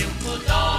tempo dói.